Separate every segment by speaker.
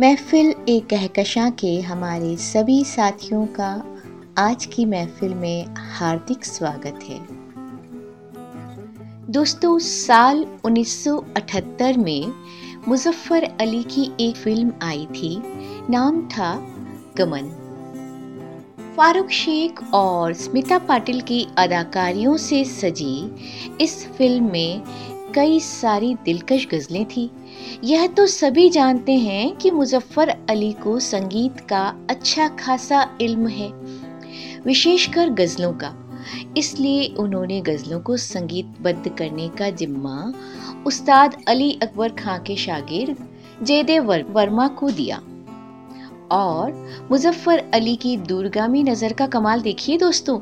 Speaker 1: महफिल एक कहकशां के हमारे सभी साथियों का आज की महफिल में हार्दिक स्वागत है। दोस्तों, साल 1978 में मुजफ्फर अली की एक फ़िल्म आई थी, नाम था गमन। फारूक शेख और स्मिता पाटिल की अदाकारियों से सजी इस फ़िल्म में कई सारी दिलकश गज़लें थी। यह तो सभी जानते हैं कि मुजफ्फर अली को संगीत का अच्छा खासा इल्म है, विशेषकर गज़लों का। इसलिए उन्होंने गज़लों को संगीतबद्ध करने का जिम्मा उस्ताद अली अकबर खां के शागिर्द जयदेव वर्मा को दिया। और मुजफ्फर अली की दूरगामी नज़र का कमाल देखिए दोस्तों।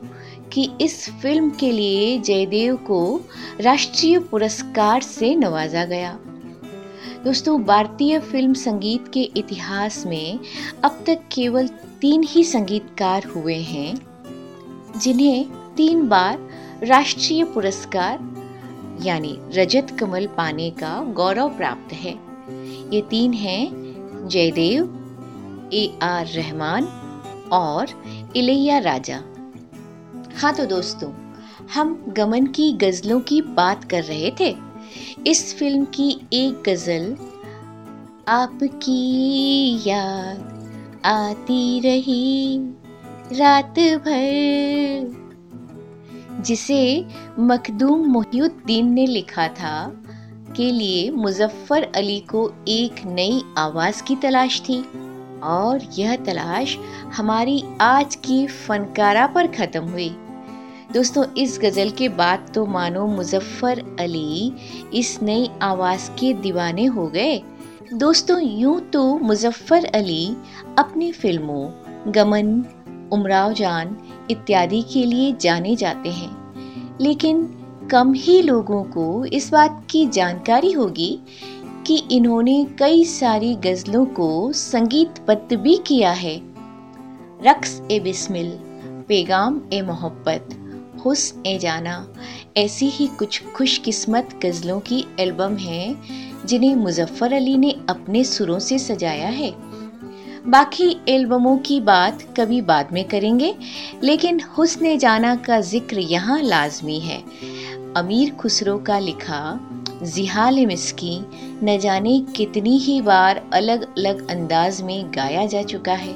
Speaker 1: कि इस फ़िल्म के लिए जयदेव को राष्ट्रीय पुरस्कार से नवाजा गया। दोस्तों, भारतीय फ़िल्म संगीत के इतिहास में अब तक केवल तीन ही संगीतकार हुए हैं, जिन्हें तीन बार राष्ट्रीय पुरस्कार, यानी रजत कमल पाने का गौरव प्राप्त है। ये तीन हैं, जयदेव, ए आर रहमान और इलैया राजा। हाँ तो दोस्तों, हम गमन की गजलों की बात कर रहे थे। इस फ़िल्म की एक गज़ल आपकी याद आती रही रात भर, जिसे मखदूम मोहिउद्दीन ने लिखा था। के लिए मुजफ्फर अली को एक नई आवाज़ की तलाश थी और यह तलाश हमारी आज की फनकारा पर खत्म हुई। दोस्तों, इस गज़ल के बाद तो मानो मुजफ्फर अली इस नई आवाज़ के दीवाने हो गए। दोस्तों, यूँ तो मुजफ्फर अली अपनी फ़िल्मों, गमन, उमराव जान इत्यादि के लिए जाने जाते हैं। लेकिन कम ही लोगों को इस बात की जानकारी होगी कि इन्होंने कई सारी गज़लों को संगीतबद्ध भी किया है। रक्स ए बिस्मिल, पैगाम ए मोहब्बत। हुस्न ए जाना। ऐसी ही कुछ खुशकिस्मत गज़लों की एल्बम है, जिन्हें मुजफ्फ़र अली ने अपने सुरों से सजाया है। बाकी एल्बमों की बात कभी बाद में करेंगे, लेकिन हुस्न जाना का ज़िक्र यहाँ लाजमी है। अमीर खुसरो का लिखा, जिहाल मिसकी, न जाने कितनी ही बार अलग अलग अंदाज में गाया जा चुका है।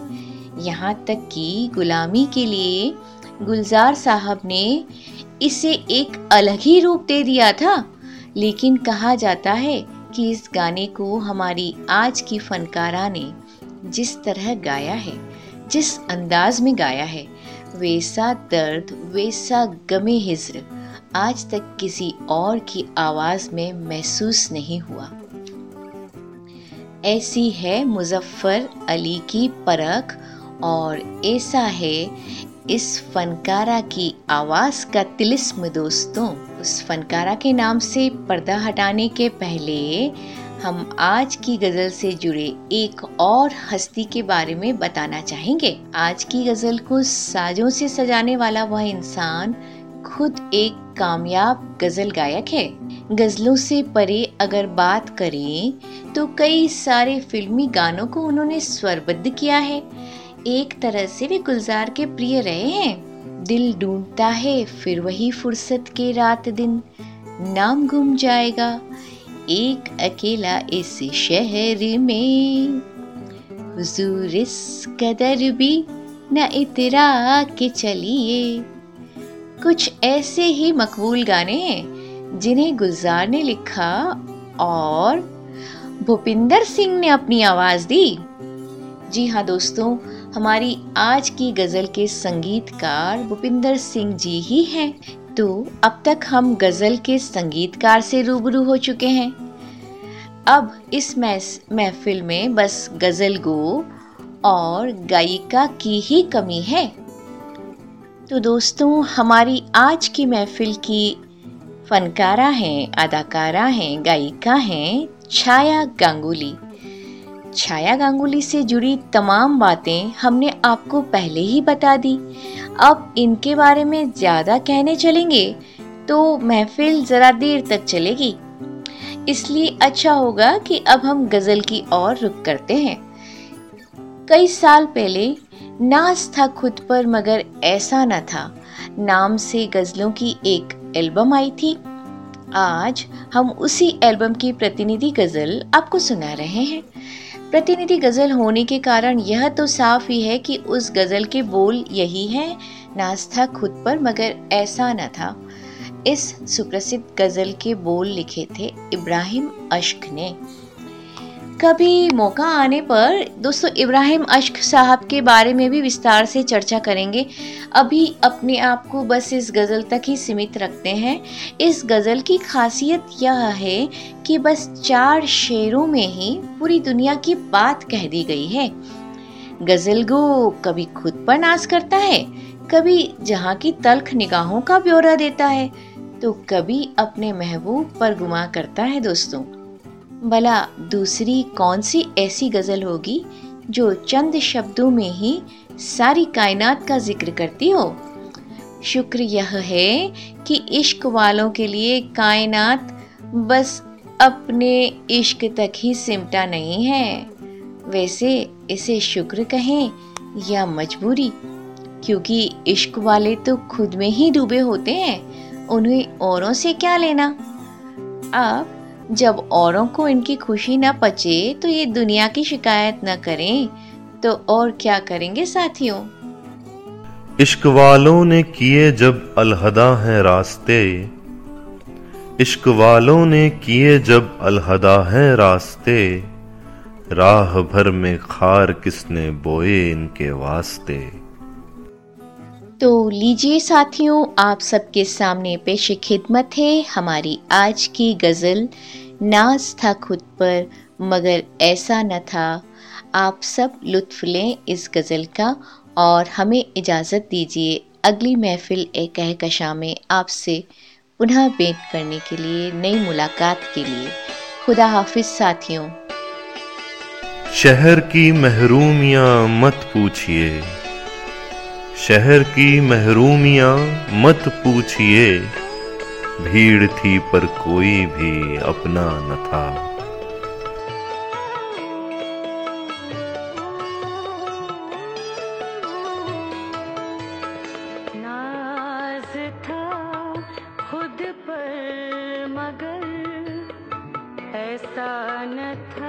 Speaker 1: यहाँ तक कि गुलामी के लिए गुलजार साहब ने इसे एक अलग ही रूप दे दिया था। लेकिन कहा जाता है कि इस गाने को हमारी आज की फनकारा ने जिस तरह गाया है, जिस अंदाज में गाया है, वैसा दर्द, वैसा गमे हिज्र आज तक किसी और की आवाज़ में महसूस नहीं हुआ। ऐसी है मुजफ्फर अली की परख और ऐसा है इस फनकारा की आवाज़ का तिलिस्म दोस्तों, उस फनकारा के नाम से पर्दा हटाने के पहले हम आज की गज़ल से जुड़े एक और हस्ती के बारे में बताना चाहेंगे। आज की गज़ल को साजों से सजाने वाला वह इंसान खुद एक कामयाब गज़ल गायक है। गज़लों से परे अगर बात करें तो कई सारे फिल्मी गानों को उन्होंने स्वरबद्ध किया है। एक तरह से वे गुलजार के प्रिय रहे हैं। दिल ढूंढता है, फिर वही फुर्सत के रात दिन। नाम गुम जाएगा एक अकेला इस शहर में। हुजूर इस कदर भी न इतरा के चलिए। कुछ ऐसे ही मकबूल गाने हैं, जिन्हें गुलजार ने लिखा और भूपिंदर सिंह ने अपनी आवाज़ दी। जी हाँ दोस्तों हमारी आज की गज़ल के संगीतकार भूपिंदर सिंह जी ही हैं। तो अब तक हम गज़ल के संगीतकार से रूबरू हो चुके हैं। अब इस महफिल में बस गज़ल गो और गायिका की ही कमी है। तो दोस्तों, हमारी आज की महफिल की फनकारा हैं, अदाकारा हैं, गायिका हैं, छाया गांगुली। छाया गांगुली से जुड़ी तमाम बातें हमने आपको पहले ही बता दी। अब इनके बारे में ज़्यादा कहने चलेंगे तो महफिल ज़रा देर तक चलेगी। इसलिए अच्छा होगा कि अब हम गज़ल की ओर रुक करते हैं। कई साल पहले नाज था खुद पर मगर ऐसा न था। नाम से गज़लों की एक एल्बम आई थी। आज हम उसी एल्बम की प्रतिनिधि गज़ल आपको सुना रहे हैं। प्रतिनिधि गज़ल होने के कारण यह तो साफ़ ही है कि उस गज़ल के बोल यही हैं नाज था खुद पर मगर ऐसा न था। इस सुप्रसिद्ध गज़ल के बोल लिखे थे इब्राहिम अश्क ने। कभी मौका आने पर दोस्तों इब्राहिम अश्क साहब के बारे में भी विस्तार से चर्चा करेंगे। अभी अपने आप को बस इस गज़ल तक ही सीमित रखते हैं। इस गज़ल की खासियत यह है कि बस चार शेरों में ही पूरी दुनिया की बात कह दी गई है। गज़ल गो कभी खुद पर नाश करता है, कभी जहाँ की तल्ख निगाहों का ब्यौरा देता है तो कभी अपने महबूब पर गुमा करता है दोस्तों। भला दूसरी कौन सी ऐसी गज़ल होगी जो चंद शब्दों में ही सारी कायनात का ज़िक्र करती हो? शुक्र यह है कि इश्क वालों के लिए कायनात बस अपने इश्क तक ही सिमटा नहीं है। वैसे इसे शुक्र कहें या मजबूरी, क्योंकि इश्क वाले तो खुद में ही डूबे होते हैं, उन्हें औरों से क्या लेना? अब जब औरों को इनकी खुशी न पचे तो ये दुनिया की शिकायत न करें। तो और क्या करेंगे साथियों?
Speaker 2: इश्क वालों ने किए जब अलहदा हैं रास्ते। इश्क वालों ने किए जब अलहदा हैं रास्ते। राह भर में खार किसने बोए इनके वास्ते?
Speaker 1: तो लीजिए साथियों, आप सबके सामने पेश खिदमत है हमारी आज की गज़ल, नाज था खुद पर, मगर ऐसा न था। आप सब लुत्फ लें इस गज़ल का और हमें इजाज़त दीजिए अगली महफिल एक कहकशा में आपसे पुनः भेंट करने के लिए, नई मुलाकात के लिए। खुदा हाफिज साथियों।
Speaker 2: शहर की महरूमियाँ मत पूछिए। शहर की महरूमियाँ मत पूछिए। भीड़ थी पर कोई भी अपना न था।
Speaker 3: खुद पर मगर, ऐसा न था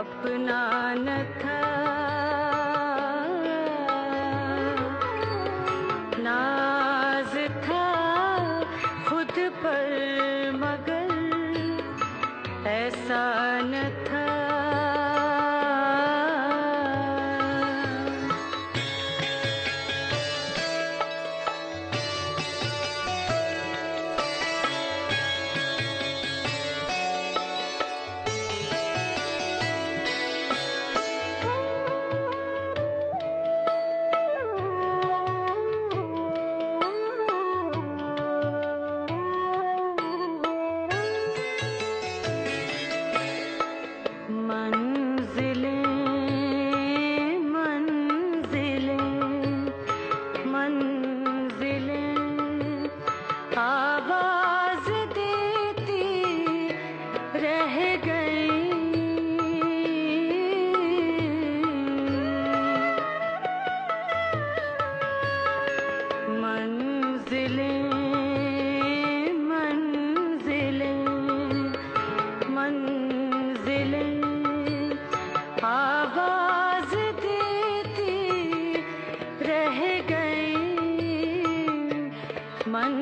Speaker 3: अपना न था मन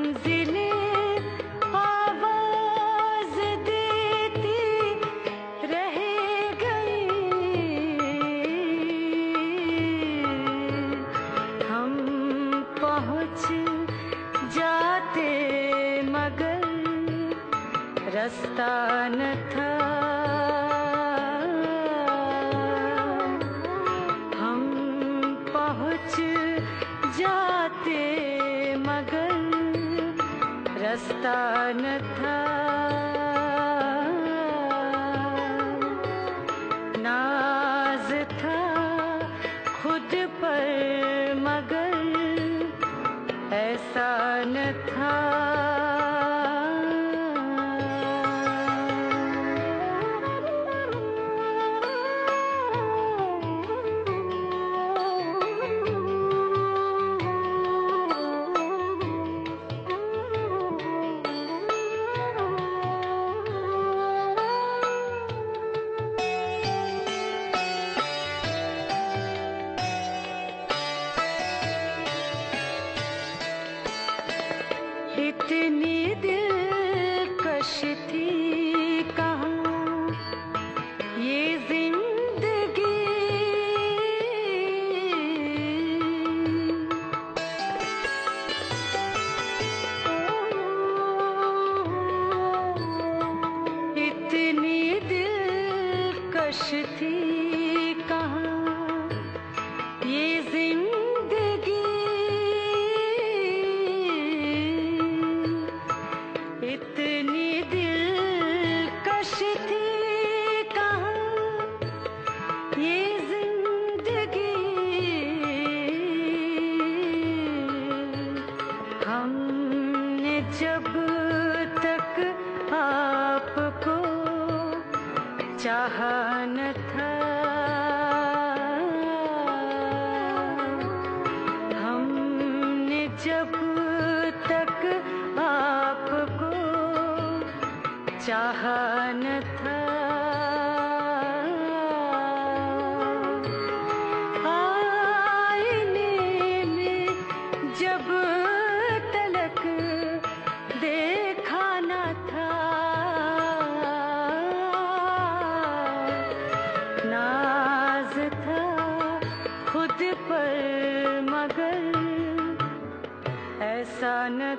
Speaker 3: मस्तान था worship. जब तक आपको चाहन था। आईने में जब तलक देखा था। नाज था खुद पर मगर न